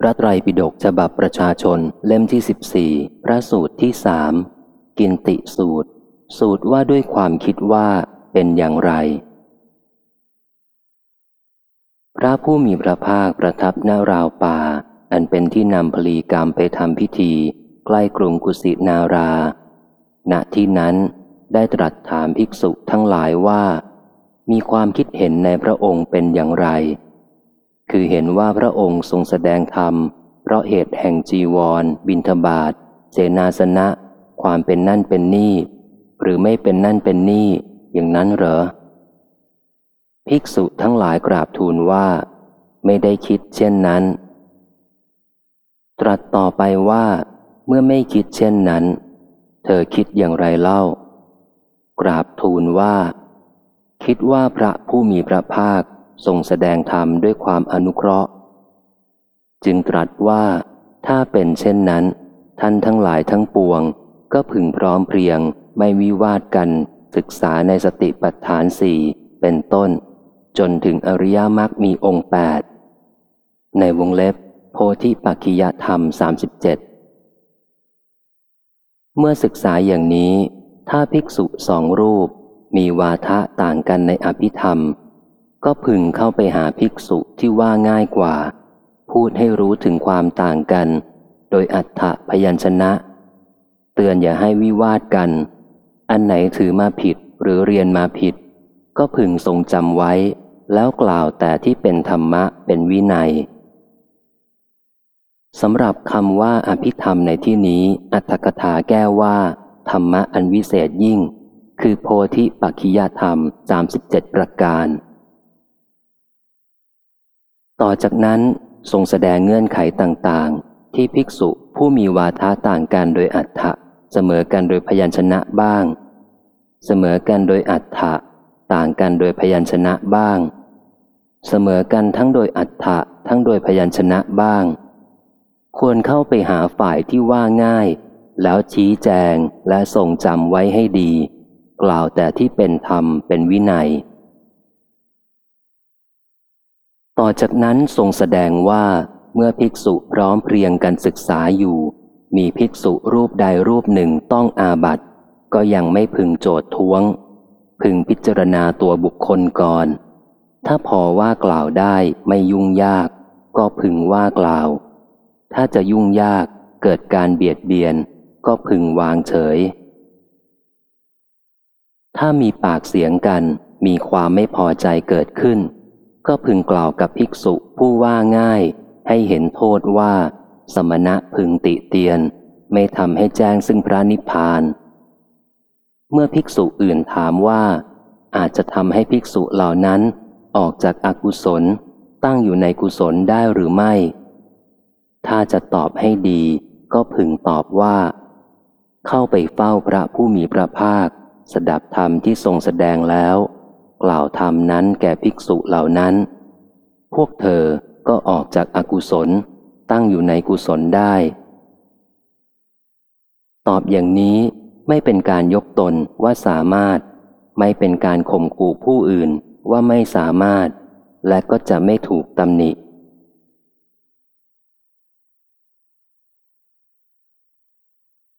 พระไตรปิฎกฉบับประชาชนเล่มที่สิบสี่พระสูตรที่สามกินติสูตร สูตรว่าด้วยความคิดว่าเป็นอย่างไร พระผู้มีพระภาคประทับหน้าราวป่า อันเป็นที่นำพลีกรรมไปทำพิธี ใกล้กรุงกุสินารา ณที่นั้นได้ตรัสถามภิกษุทั้งหลายว่า มีความคิดเห็นในพระองค์เป็นอย่างไร คือเห็นว่าพระองค์ทรงแสดงธรรม เพราะเหตุแห่งจีวร บินทบาทเสนาสนะ ความเป็นนั่นเป็นนี่ หรือไม่เป็นนั่นเป็นนี่อย่างนั้นเหรอ ภิกษุทั้งหลายกราบทูลว่า ไม่ได้คิดเช่นนั้น ตรัสต่อไปว่า เมื่อไม่คิดเช่นนั้น เธอคิดอย่างไรเล่า กราบทูลว่า คิดว่าพระผู้มีพระภาค ทรงแสดงธรรมด้วยความอนุเคราะห์ จึงตรัสว่าถ้าเป็นเช่นนั้น ท่านทั้งหลายทั้งปวง ก็พึงพร้อมเพรียงไม่วิวาทกัน ศึกษาในสติปัฏฐานสี่เป็นต้น จนถึงอริยมรรคมีองค์แปดในวงเล็บ โพธิปัจขิยธรรม 37 เมื่อศึกษาอย่างนี้ ถ้าภิกษุสองรูปมีวาทะต่างกันในอภิธรรม ก็พึงเข้าไปหาภิกษุที่ว่าง่ายกว่า พูดให้รู้ถึงความต่างกัน โดยอัฏฐพยัญชนะ เตือนอย่าให้วิวาทกัน อันไหนถือมาผิดหรือเรียนมาผิด ก็พึงทรงจำไว้ แล้วกล่าวแต่ที่เป็นธรรมะเป็นวินัยสำหรับคำว่าอภิธรรมในที่นี้ อัตถกถาแก้ว่า ธรรมะอันวิเศษยิ่ง คือโพธิปัจขิยธรรม 37 ประการ ต่อจากนั้นทรงแสดงเงื่อนไขต่างๆ ที่ภิกษุผู้มีวาทะต่างกันโดยอัฏฐะเสมอกันโดยพยัญชนะบ้าง เสมอกันโดยอัฏฐะต่างกันโดยพยัญชนะบ้าง เสมอกันทั้งโดยอัฏฐะทั้งโดยพยัญชนะบ้าง ควรเข้าไปหาฝ่ายที่ว่าง่าย แล้วชี้แจงและทรงจำไว้ให้ดี กล่าวแต่ที่เป็นธรรมเป็นวินัย ต่อจากนั้นทรงแสดงว่าเมื่อภิกษุพร้อมเพรียงกันศึกษาอยู่ มีภิกษุรูปใดรูปหนึ่งต้องอาบัติ ก็ยังไม่พึงโจทย์ท้วง พึงพิจารณาตัวบุคคลก่อน ถ้าพอว่ากล่าวได้ไม่ยุ่งยาก ก็พึงว่ากล่าว ถ้าจะยุ่งยากเกิดการเบียดเบียน ก็พึงวางเฉย ถ้ามีปากเสียงกันมีความไม่พอใจเกิดขึ้น ก็พึงกล่าวกับภิกษุผู้ว่าง่าย ให้เห็นโทษว่า สมณะพึงติเตียน ไม่ทำให้แจ้งซึ่งพระนิพพาน เมื่อภิกษุอื่นถามว่า อาจจะทำให้ภิกษุเหล่านั้น ออกจากอากุศลตั้งอยู่ในกุศลได้หรือไม่ ถ้าจะตอบให้ดีก็พึงตอบว่า เข้าไปเฝ้าพระผู้มีพระภาค สดับธรรมที่ทรงแสดงแล้ว กล่าวธรรมนั้นแก่ภิกษุเหล่านั้น พวกเธอก็ออกจากอากุศลตั้งอยู่ในกุศลได้ ตอบอย่างนี้ไม่เป็นการยกตนว่าสามารถ ไม่เป็นการข่มขู่ผู้อื่นว่าไม่สามารถ และก็จะไม่ถูกตำหนิ